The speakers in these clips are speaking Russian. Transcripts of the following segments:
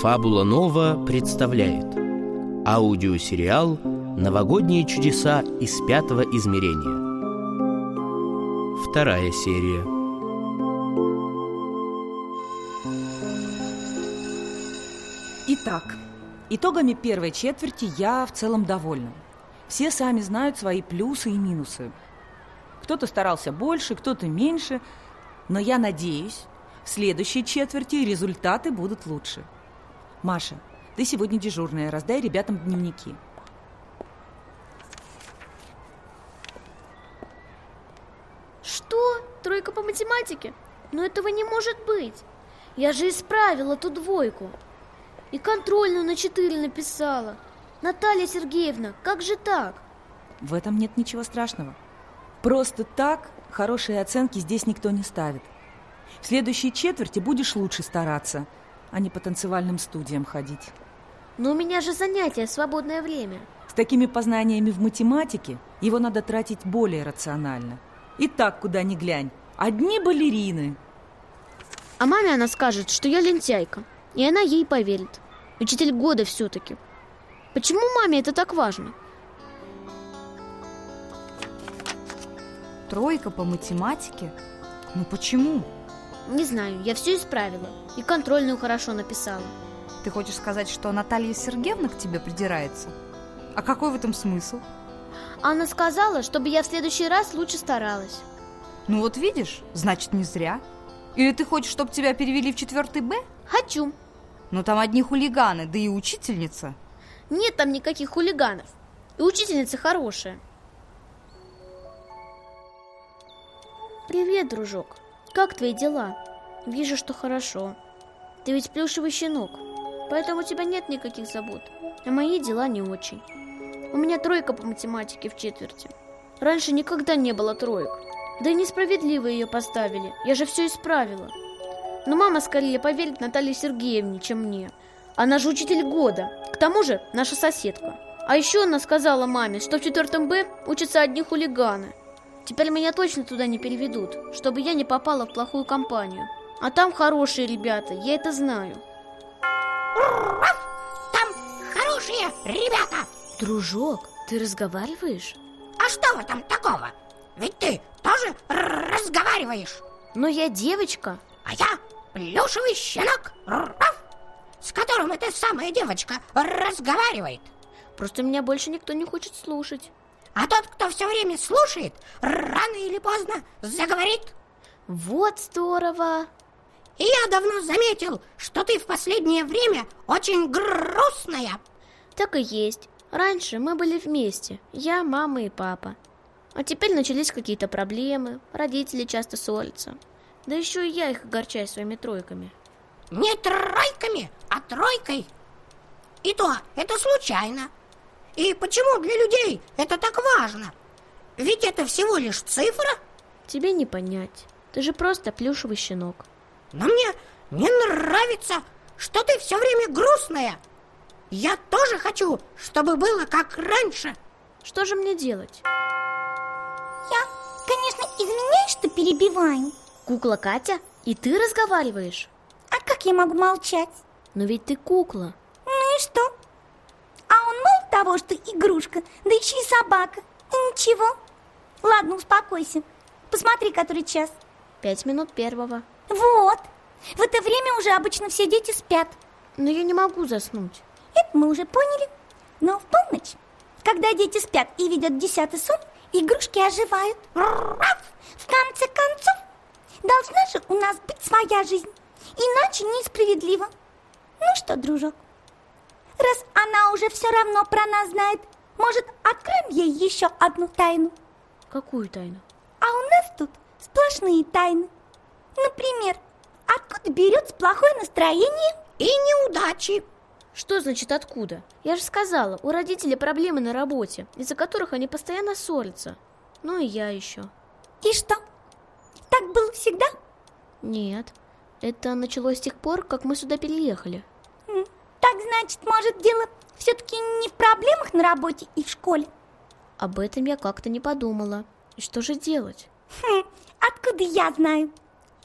Фабула Нова представляет аудиосериал «Новогодние чудеса из пятого измерения». Вторая серия. Итак, итогами первой четверти я в целом довольна. Все сами знают свои плюсы и минусы. Кто-то старался больше, кто-то меньше, но я надеюсь, в следующей четверти результаты будут лучше. Маша, ты сегодня дежурная, раздай ребятам дневники. Что? Тройка по математике? Но этого не может быть. Я же исправила ту двойку. И контрольную на четыре написала. Наталья Сергеевна, как же так? В этом нет ничего страшного. Просто так хорошие оценки здесь никто не ставит. В следующей четверти будешь лучше стараться – а не по танцевальным студиям ходить. Но у меня же занятия, свободное время. С такими познаниями в математике его надо тратить более рационально. И так, куда ни глянь, одни балерины. А маме она скажет, что я лентяйка, и она ей поверит. Учитель года все-таки. Почему маме это так важно? Тройка по математике? Ну почему? Не знаю, я все исправила. И контрольную хорошо написала. Ты хочешь сказать, что Наталья Сергеевна к тебе придирается? А какой в этом смысл? Она сказала, чтобы я в следующий раз лучше старалась. Ну вот видишь, значит не зря. Или ты хочешь, чтобы тебя перевели в четвертый Б? Хочу. Ну там одни хулиганы, да и учительница. Нет там никаких хулиганов. И учительница хорошая. Привет, дружок. Как твои дела? Вижу, что хорошо. Ты ведь плюшевый щенок, поэтому у тебя нет никаких забот. А мои дела не очень. У меня тройка по математике в четверти. Раньше никогда не было троек. Да и несправедливо ее поставили. Я же все исправила. Но мама скорее поверит Наталье Сергеевне, чем мне. Она же учитель года. К тому же наша соседка. А еще она сказала маме, что в четвертом Б учатся одни хулиганы – Теперь меня точно туда не переведут, чтобы я не попала в плохую компанию. А там хорошие ребята, я это знаю. Там хорошие ребята! Дружок, ты разговариваешь? А что в этом такого? Ведь ты тоже разговариваешь. Но я девочка. А я плюшевый щенок, с которым эта самая девочка разговаривает. Просто меня больше никто не хочет слушать. А тот, кто все время слушает, рано или поздно заговорит. Вот здорово! И я давно заметил, что ты в последнее время очень грустная. Так и есть. Раньше мы были вместе, я, мама и папа. А теперь начались какие-то проблемы, родители часто ссорятся. Да еще и я их огорчаю своими тройками. Не тройками, а тройкой. И то это случайно. И почему для людей это так важно? Ведь это всего лишь цифра. Тебе не понять. Ты же просто плюшевый щенок. Но мне не нравится, что ты все время грустная. Я тоже хочу, чтобы было как раньше. Что же мне делать? Я, конечно, извиняюсь, что перебиваю. Кукла Катя, и ты разговариваешь? А как я могу молчать? Но ведь ты кукла. Ну и что? того, что игрушка, да еще и собака. И ничего. Ладно, успокойся. Посмотри, который час. Пять минут первого. Вот. В это время уже обычно все дети спят. Но я не могу заснуть. Это мы уже поняли. Но в полночь, когда дети спят и видят десятый сон, игрушки оживают. В конце концов, должна же у нас быть своя жизнь. Иначе несправедливо. Ну что, дружок, Раз она уже все равно про нас знает, может, откроем ей еще одну тайну? Какую тайну? А у нас тут сплошные тайны. Например, откуда берется плохое настроение и неудачи? Что значит откуда? Я же сказала, у родителей проблемы на работе, из-за которых они постоянно ссорятся. Ну и я еще. И что? Так было всегда? Нет, это началось с тех пор, как мы сюда переехали. Так значит, может, дело все-таки не в проблемах на работе и в школе? Об этом я как-то не подумала. И что же делать? Хм, откуда я знаю?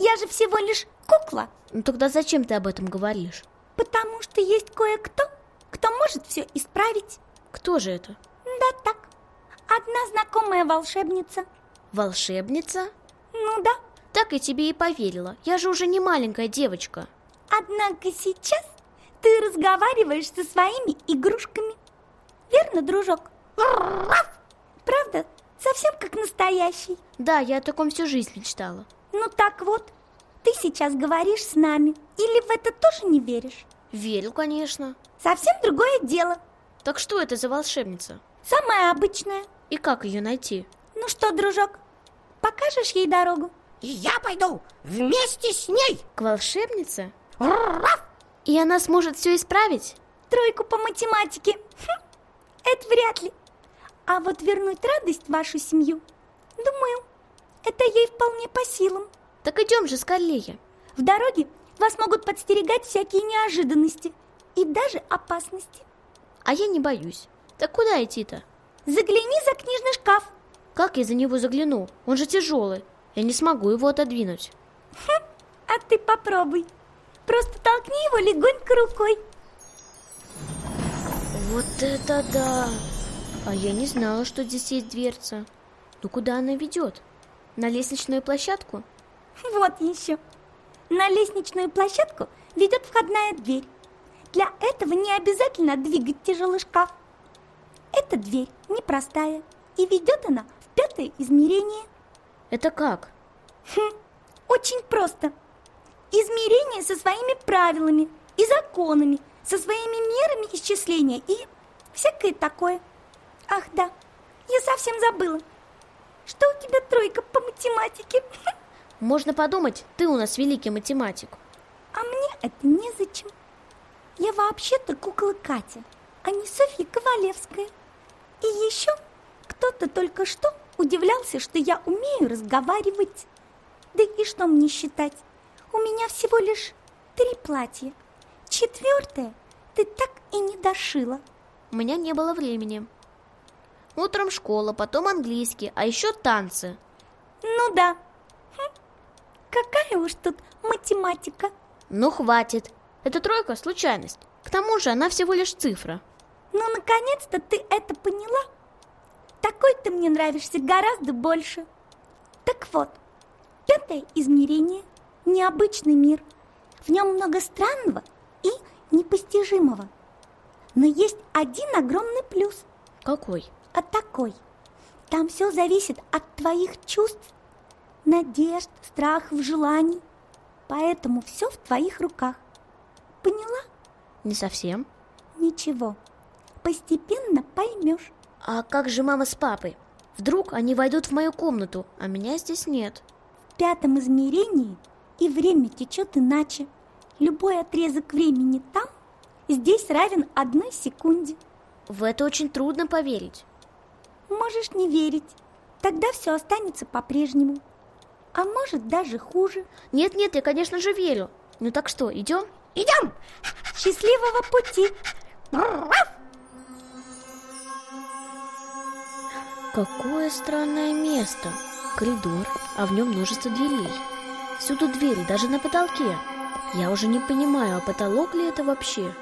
Я же всего лишь кукла. Ну тогда зачем ты об этом говоришь? Потому что есть кое-кто, кто может все исправить. Кто же это? Да так, одна знакомая волшебница. Волшебница? Ну да. Так я тебе и поверила. Я же уже не маленькая девочка. Однако сейчас ты разговариваешь со своими игрушками. Верно, дружок? Правда? Совсем как настоящий. Да, я о таком всю жизнь мечтала. Ну так вот, ты сейчас говоришь с нами. Или в это тоже не веришь? Верю, конечно. Совсем другое дело. Так что это за волшебница? Самая обычная. И как ее найти? Ну что, дружок, покажешь ей дорогу? И я пойду вместе с ней. К волшебнице? И она сможет все исправить? Тройку по математике. Хм, это вряд ли. А вот вернуть радость в вашу семью, думаю, это ей вполне по силам. Так идем же скорее. В дороге вас могут подстерегать всякие неожиданности и даже опасности. А я не боюсь. Так куда идти-то? Загляни за книжный шкаф. Как я за него загляну? Он же тяжелый. Я не смогу его отодвинуть. Хм, а ты попробуй. Просто толкни его легонько рукой. Вот это да! А я не знала, что здесь есть дверца. Ну куда она ведет? На лестничную площадку? Вот еще. На лестничную площадку ведет входная дверь. Для этого не обязательно двигать тяжелый шкаф. Эта дверь непростая, и ведет она в пятое измерение. Это как? Хм, очень просто. Измерение со своими правилами и законами, со своими мерами исчисления и всякое такое. Ах да, я совсем забыла. Что у тебя тройка по математике? Можно подумать, ты у нас великий математик. А мне это незачем. Я вообще-то кукла Катя, а не Софья Ковалевская. И еще кто-то только что удивлялся, что я умею разговаривать. Да и что мне считать? У меня всего лишь три платья. Четвертое ты так и не дошила. У меня не было времени. Утром школа, потом английский, а еще танцы. Ну да. Хм. Какая уж тут математика. Ну хватит. Эта тройка – случайность. К тому же она всего лишь цифра. Ну, наконец-то ты это поняла. Такой ты мне нравишься гораздо больше. Так вот, пятое измерение – необычный мир. В нем много странного и непостижимого. Но есть один огромный плюс. Какой? А такой. Там все зависит от твоих чувств, надежд, страхов, желаний. Поэтому все в твоих руках. Поняла? Не совсем. Ничего. Постепенно поймешь. А как же мама с папой? Вдруг они войдут в мою комнату, а меня здесь нет. В пятом измерении и время течет иначе. Любой отрезок времени там, здесь равен одной секунде. В это очень трудно поверить. Можешь не верить, тогда все останется по-прежнему. А может даже хуже. Нет-нет, я, конечно же, верю. Ну так что, идем? Идем! Счастливого пути! Какое странное место. Коридор, а в нем множество дверей. Всюду двери, даже на потолке. Я уже не понимаю, а потолок ли это вообще?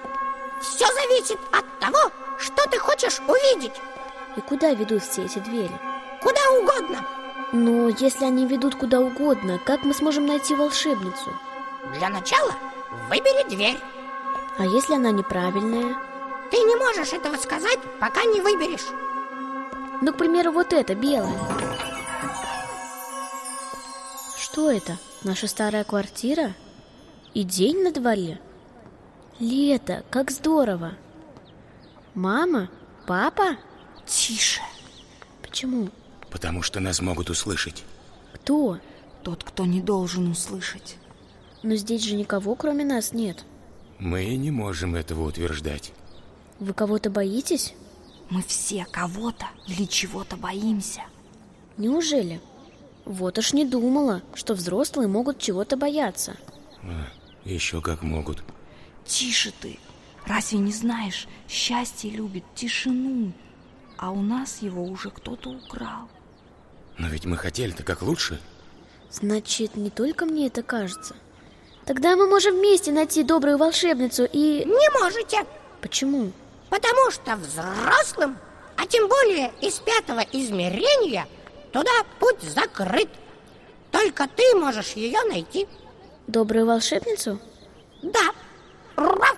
Все зависит от того, что ты хочешь увидеть. И куда ведут все эти двери? Куда угодно. Но если они ведут куда угодно, как мы сможем найти волшебницу? Для начала выбери дверь. А если она неправильная? Ты не можешь этого сказать, пока не выберешь. Ну, к примеру, вот эта, белая. Что это? Наша старая квартира? И день на дворе? Лето, как здорово! Мама? Папа? Тише. Почему? Потому что нас могут услышать. Кто? Тот, кто не должен услышать. Но здесь же никого, кроме нас, нет. Мы не можем этого утверждать. Вы кого-то боитесь? Мы все кого-то или чего-то боимся. Неужели? Вот уж не думала, что взрослые могут чего-то бояться. А, еще как могут. Тише ты. Разве не знаешь, счастье любит тишину? а у нас его уже кто-то украл. Но ведь мы хотели-то как лучше. Значит, не только мне это кажется. Тогда мы можем вместе найти добрую волшебницу и... Не можете, Почему? Потому что взрослым, а тем более из пятого измерения, туда путь закрыт. Только ты можешь ее найти. Добрую волшебницу? Да. Раф.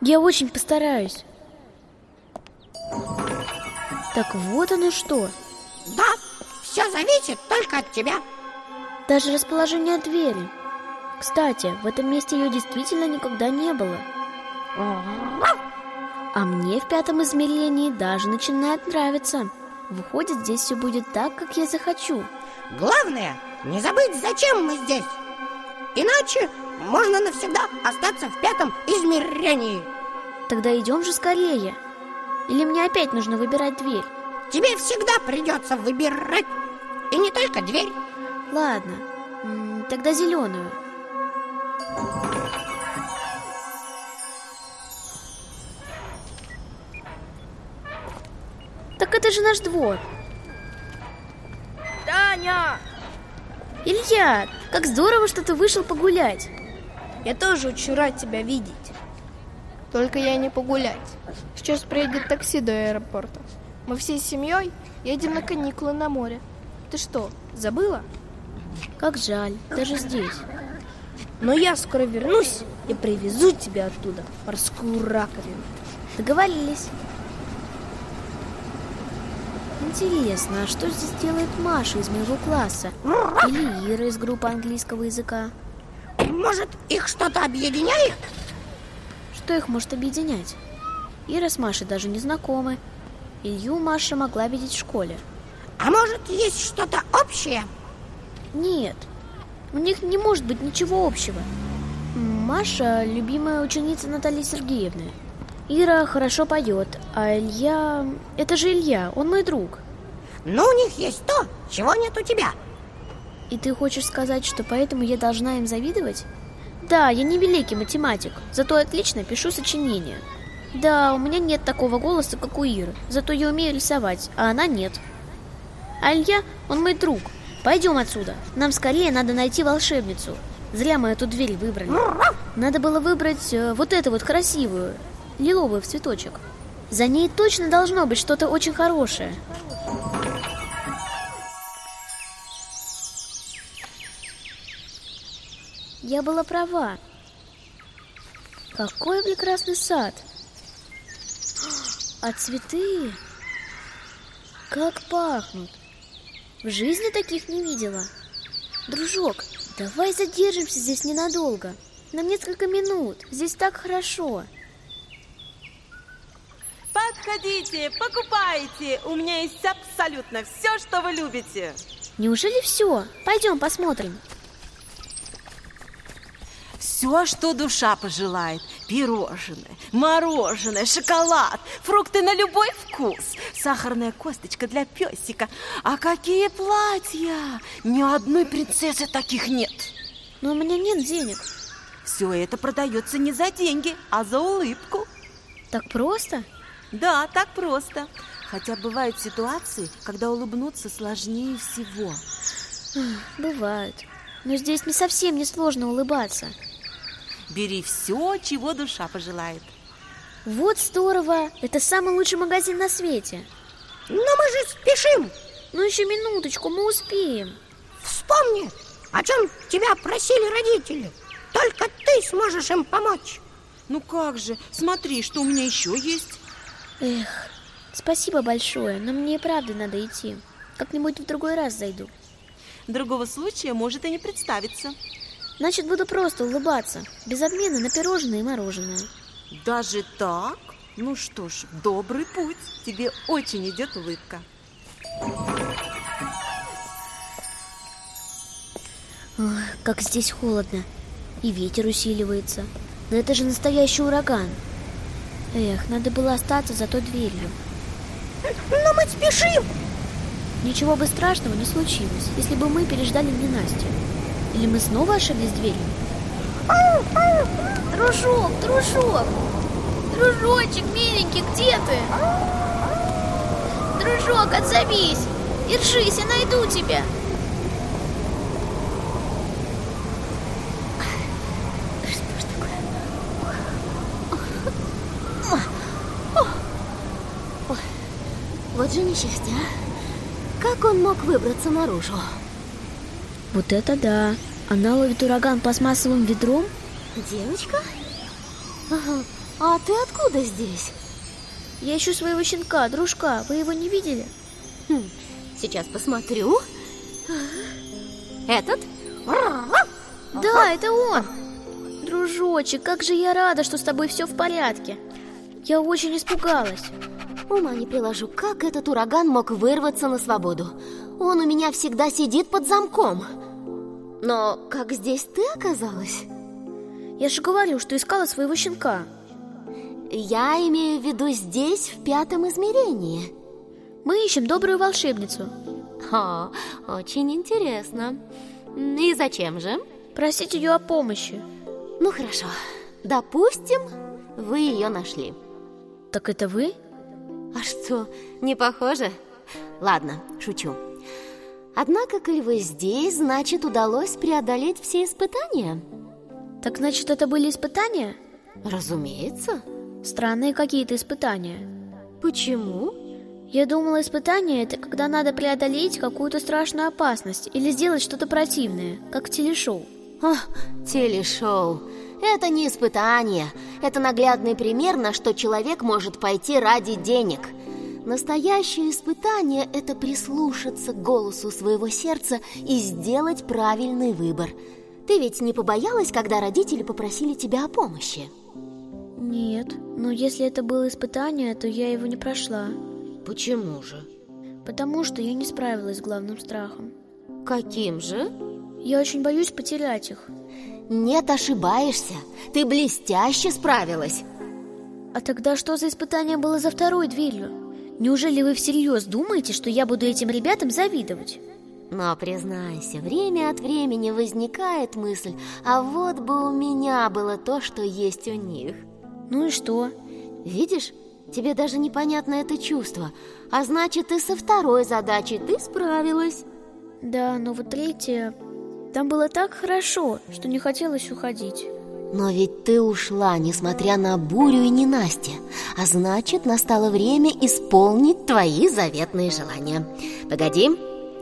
Я очень постараюсь. Так вот оно что. Да, все зависит только от тебя. Даже расположение двери. Кстати, в этом месте ее действительно никогда не было. А мне в пятом измерении даже начинает нравиться. Выходит, здесь все будет так, как я захочу. Главное, не забыть, зачем мы здесь. Иначе можно навсегда остаться в пятом измерении. Тогда идем же скорее. Или мне опять нужно выбирать дверь? Тебе всегда придется выбирать. И не только дверь. Ладно, тогда зеленую. Же наш двор. Таня! Илья, как здорово, что ты вышел погулять. Я тоже очень рад тебя видеть. Только я не погулять. Сейчас приедет такси до аэропорта. Мы всей семьей едем на каникулы на море. Ты что, забыла? Как жаль, даже здесь. Но я скоро вернусь и привезу тебя оттуда, морскую раковину. Договорились. Интересно, а что здесь делает Маша из моего класса? Или Ира из группы английского языка? Может, их что-то объединяет? Что их может объединять? Ира с Машей даже не знакомы. Илью Маша могла видеть в школе. А может, есть что-то общее? Нет, у них не может быть ничего общего. Маша – любимая ученица Натальи Сергеевны. Ира хорошо поет, а Илья... Это же Илья, он мой друг. Но у них есть то, чего нет у тебя. И ты хочешь сказать, что поэтому я должна им завидовать? Да, я не великий математик, зато отлично пишу сочинения. Да, у меня нет такого голоса, как у Иры, зато я умею рисовать, а она нет. А Илья, он мой друг. Пойдем отсюда. Нам скорее надо найти волшебницу. Зря мы эту дверь выбрали. Надо было выбрать э, вот эту вот красивую, лиловую в цветочек. За ней точно должно быть что-то очень хорошее. Я была права. Какой прекрасный сад. А цветы? Как пахнут. В жизни таких не видела. Дружок, давай задержимся здесь ненадолго. Нам несколько минут. Здесь так хорошо. Подходите, покупайте. У меня есть абсолютно все, что вы любите. Неужели все? Пойдем посмотрим. Все, что душа пожелает. Пирожное, мороженое, шоколад, фрукты на любой вкус, сахарная косточка для песика. А какие платья! Ни одной принцессы таких нет. Но у меня нет денег. Все это продается не за деньги, а за улыбку. Так просто? Да, так просто. Хотя бывают ситуации, когда улыбнуться сложнее всего. Бывают. Но здесь не совсем не сложно улыбаться. Бери все, чего душа пожелает. Вот здорово! Это самый лучший магазин на свете. Но мы же спешим. Ну еще минуточку, мы успеем. Вспомни, о чем тебя просили родители. Только ты сможешь им помочь. Ну как же, смотри, что у меня еще есть. Эх, спасибо большое, но мне и правда надо идти. Как-нибудь в другой раз зайду. Другого случая может и не представиться. Значит, буду просто улыбаться, без обмена на пирожное и мороженое. Даже так? Ну что ж, добрый путь. Тебе очень идет улыбка. Ох, как здесь холодно. И ветер усиливается. Да это же настоящий ураган. Эх, надо было остаться за той дверью. Но мы спешим. Ничего бы страшного не случилось, если бы мы переждали ненастье. Или мы снова ошиблись дверью? Дружок, дружок! Дружочек, миленький, где ты? Дружок, отзовись! Держись, я найду тебя! Что ж такое? Ой, Вот же несчастье, а! Как он мог выбраться наружу? Вот это да! Она ловит ураган пластмассовым ведром? Девочка? Ага. А ты откуда здесь? Я ищу своего щенка, дружка. Вы его не видели? Хм, сейчас посмотрю. Этот? Да, это он. Дружочек, как же я рада, что с тобой все в порядке. Я очень испугалась. Ума не приложу, как этот ураган мог вырваться на свободу. Он у меня всегда сидит под замком. Но как здесь ты оказалась? Я же говорю, что искала своего щенка. Я имею в виду здесь, в пятом измерении. Мы ищем добрую волшебницу. О, очень интересно. И зачем же? Просить ее о помощи. Ну хорошо. Допустим, вы ее нашли. Так это вы? А что, не похоже? Ладно, шучу. Однако, коль вы здесь, значит, удалось преодолеть все испытания? Так значит, это были испытания? Разумеется. Странные какие-то испытания. Почему? Я думала, испытание – это когда надо преодолеть какую-то страшную опасность или сделать что-то противное, как телешоу. О, телешоу. Это не испытание. Это наглядный пример, на что человек может пойти ради денег. Настоящее испытание – это прислушаться к голосу своего сердца и сделать правильный выбор. Ты ведь не побоялась, когда родители попросили тебя о помощи? Нет, но если это было испытание, то я его не прошла. Почему же? Потому что я не справилась с главным страхом. Каким же? Я очень боюсь потерять их. Нет, ошибаешься. Ты блестяще справилась. А тогда что за испытание было за второй дверью? Неужели вы всерьез думаете, что я буду этим ребятам завидовать? Но признайся, время от времени возникает мысль, а вот бы у меня было то, что есть у них. Ну и что? Видишь, тебе даже непонятно это чувство, а значит, и со второй задачей ты справилась. Да, но вот третья... Там было так хорошо, что не хотелось уходить. Но ведь ты ушла, несмотря на бурю и ненастье А значит, настало время исполнить твои заветные желания Погоди,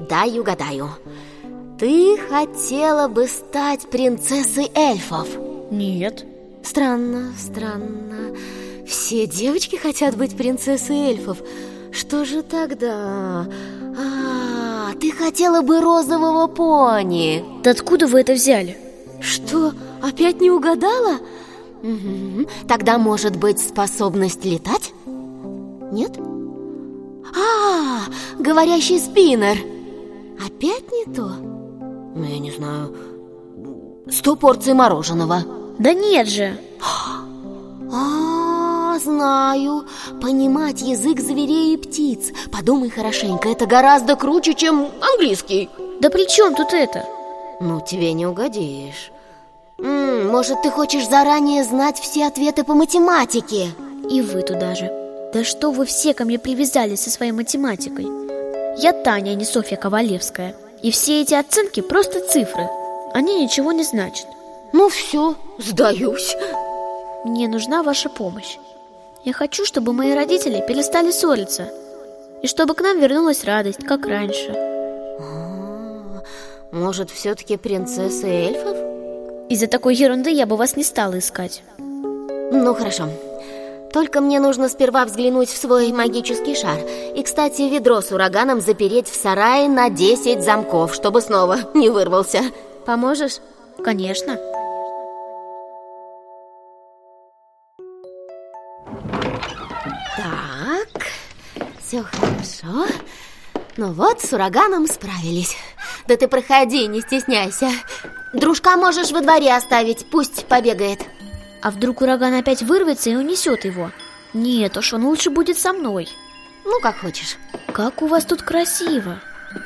дай угадаю Ты хотела бы стать принцессой эльфов? Нет Странно, странно Все девочки хотят быть принцессой эльфов Что же тогда? А, ты хотела бы розового пони Да откуда вы это взяли? Что, опять не угадала? Угу. Тогда, может быть, способность летать? Нет? А, говорящий спиннер Опять не то? Ну, я не знаю Сто порций мороженого Да нет же а, знаю. Понимать язык зверей и птиц. Подумай хорошенько, это гораздо круче, чем английский. Да при чем тут это? Ну, тебе не угодишь. М -м, Может, ты хочешь заранее знать все ответы по математике? И вы туда же. Да что вы все ко мне привязали со своей математикой? Я Таня, а не Софья Ковалевская. И все эти оценки просто цифры. Они ничего не значат. Ну все, сдаюсь. Мне нужна ваша помощь Я хочу, чтобы мои родители перестали ссориться. И чтобы к нам вернулась радость, как раньше. Может, все-таки принцесса эльфов? Из-за такой ерунды я бы вас не стала искать. Ну, хорошо. Только мне нужно сперва взглянуть в свой магический шар. И, кстати, ведро с ураганом запереть в сарае на 10 замков Чтобы снова не вырвался. Поможешь? Конечно все хорошо. Ну вот, с ураганом справились. Да ты проходи, не стесняйся. Дружка можешь во дворе оставить, пусть побегает. А вдруг ураган опять вырвется и унесет его? Нет уж, он лучше будет со мной. Ну, как хочешь. Как у вас тут красиво.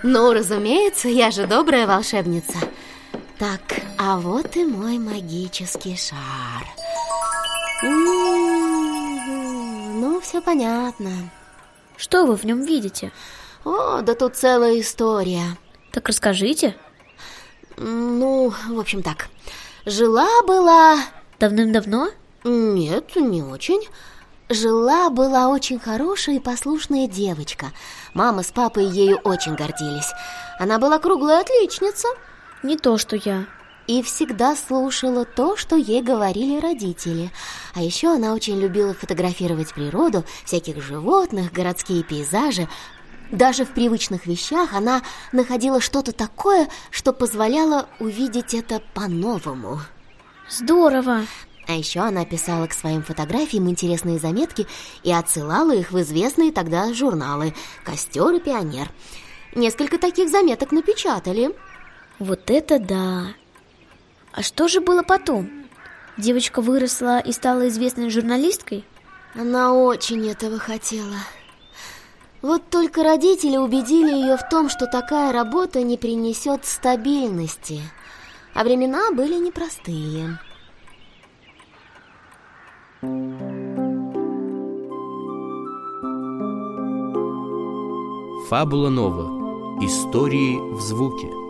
Ну, разумеется, я же добрая волшебница. Так, а вот и мой магический шар. Ну, все понятно Что вы в нем видите? О, да тут целая история. Так расскажите. Ну, в общем так. Жила-была... Давным-давно? Нет, не очень. Жила-была очень хорошая и послушная девочка. Мама с папой ею очень гордились. Она была круглая отличница. Не то, что я. И всегда слушала то, что ей говорили родители. А еще она очень любила фотографировать природу, всяких животных, городские пейзажи. Даже в привычных вещах она находила что-то такое, что позволяло увидеть это по-новому. Здорово! А еще она писала к своим фотографиям интересные заметки и отсылала их в известные тогда журналы «Костер» и «Пионер». Несколько таких заметок напечатали. Вот это да! А что же было потом? Девочка выросла и стала известной журналисткой? Она очень этого хотела. Вот только родители убедили ее в том, что такая работа не принесет стабильности. А времена были непростые. Фабула Нова. Истории в звуке.